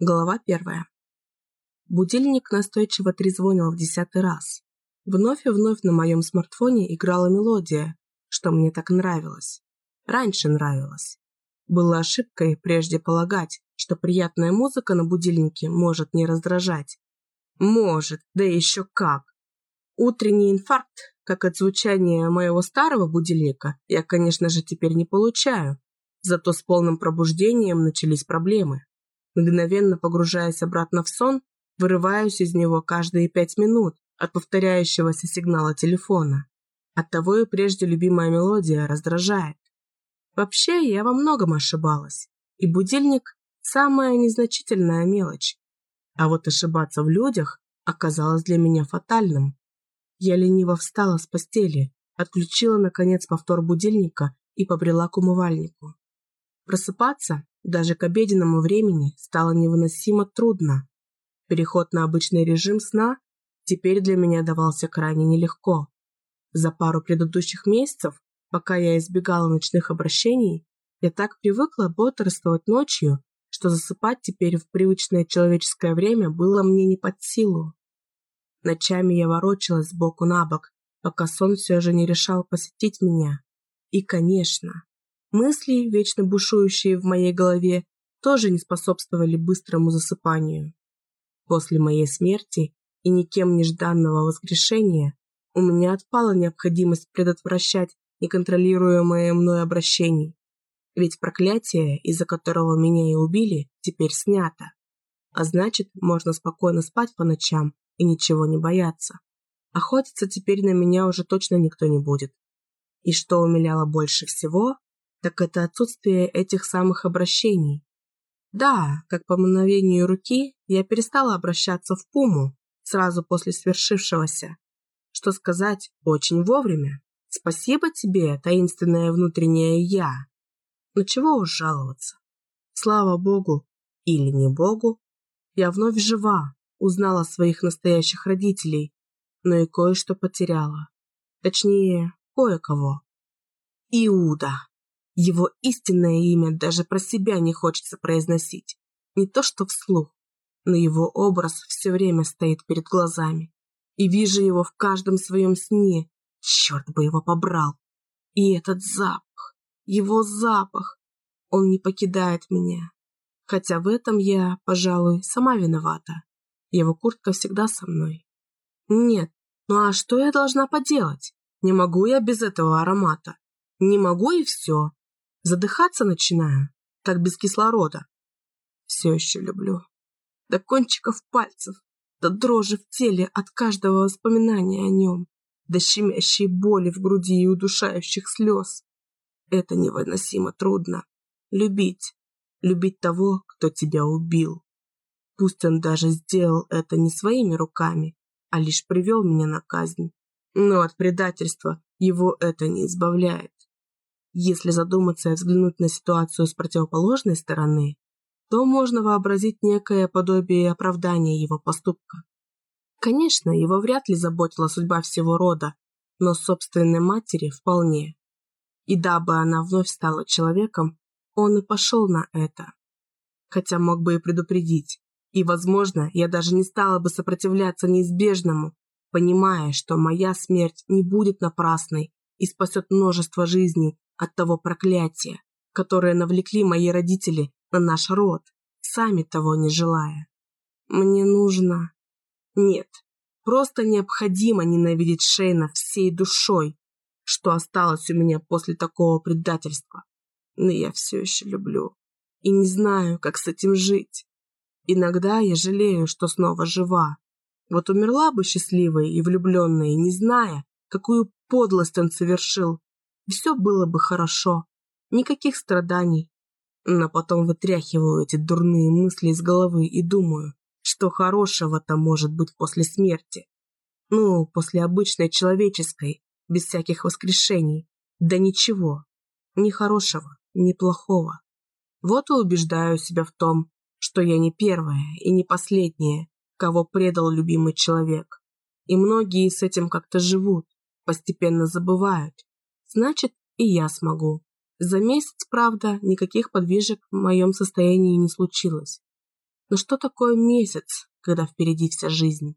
Глава первая. Будильник настойчиво трезвонил в десятый раз. Вновь и вновь на моем смартфоне играла мелодия, что мне так нравилось. Раньше нравилось. Было ошибкой прежде полагать, что приятная музыка на будильнике может не раздражать. Может, да еще как. Утренний инфаркт, как от звучания моего старого будильника, я, конечно же, теперь не получаю. Зато с полным пробуждением начались проблемы. Мгновенно погружаясь обратно в сон, вырываюсь из него каждые пять минут от повторяющегося сигнала телефона. Оттого и прежде любимая мелодия раздражает. Вообще, я во многом ошибалась, и будильник – самая незначительная мелочь. А вот ошибаться в людях оказалось для меня фатальным. Я лениво встала с постели, отключила, наконец, повтор будильника и побрела к умывальнику. Просыпаться даже к обеденному времени стало невыносимо трудно. Переход на обычный режим сна теперь для меня давался крайне нелегко. За пару предыдущих месяцев, пока я избегала ночных обращений, я так привыкла бодрствовать ночью, что засыпать теперь в привычное человеческое время было мне не под силу. Ночами я ворочалась сбоку на бок, пока сон все же не решал посетить меня. И, конечно, Мысли, вечно бушующие в моей голове, тоже не способствовали быстрому засыпанию. После моей смерти и никем нежданного воскрешения у меня отпала необходимость предотвращать неконтролируемое мной обращение. Ведь проклятие, из-за которого меня и убили, теперь снято. А значит, можно спокойно спать по ночам и ничего не бояться. Охотиться теперь на меня уже точно никто не будет. И что умиляло больше всего, так это отсутствие этих самых обращений. Да, как по мгновению руки, я перестала обращаться в Пуму сразу после свершившегося. Что сказать, очень вовремя. Спасибо тебе, таинственное внутреннее «я». Но чего уж жаловаться. Слава Богу, или не Богу, я вновь жива, узнала своих настоящих родителей, но и кое-что потеряла. Точнее, кое-кого. Иуда. Его истинное имя даже про себя не хочется произносить. Не то что вслух, но его образ все время стоит перед глазами. И вижу его в каждом своем сне. Черт бы его побрал. И этот запах, его запах, он не покидает меня. Хотя в этом я, пожалуй, сама виновата. Его куртка всегда со мной. Нет, ну а что я должна поделать? Не могу я без этого аромата. Не могу и все. Задыхаться начинаю, так без кислорода. Все еще люблю. До кончиков пальцев, до дрожи в теле от каждого воспоминания о нем, до щемящей боли в груди и удушающих слез. Это невыносимо трудно. Любить. Любить того, кто тебя убил. Пусть он даже сделал это не своими руками, а лишь привел меня на казнь. Но от предательства его это не избавляет. Если задуматься и взглянуть на ситуацию с противоположной стороны, то можно вообразить некое подобие оправдания его поступка. Конечно, его вряд ли заботила судьба всего рода, но собственной матери вполне. И дабы она вновь стала человеком, он и пошел на это. Хотя мог бы и предупредить. И, возможно, я даже не стала бы сопротивляться неизбежному, понимая, что моя смерть не будет напрасной и спасет множество жизней, от того проклятия, которое навлекли мои родители на наш род, сами того не желая. Мне нужно... Нет, просто необходимо ненавидеть Шейна всей душой, что осталось у меня после такого предательства. Но я все еще люблю и не знаю, как с этим жить. Иногда я жалею, что снова жива. Вот умерла бы счастливой и влюбленной, не зная, какую подлость он совершил, все было бы хорошо, никаких страданий. Но потом вытряхиваю эти дурные мысли из головы и думаю, что хорошего-то может быть после смерти. Ну, после обычной человеческой, без всяких воскрешений. Да ничего. Ни хорошего, ни плохого. Вот и убеждаю себя в том, что я не первая и не последняя, кого предал любимый человек. И многие с этим как-то живут, постепенно забывают, Значит, и я смогу. За месяц, правда, никаких подвижек в моем состоянии не случилось. Но что такое месяц, когда впереди вся жизнь?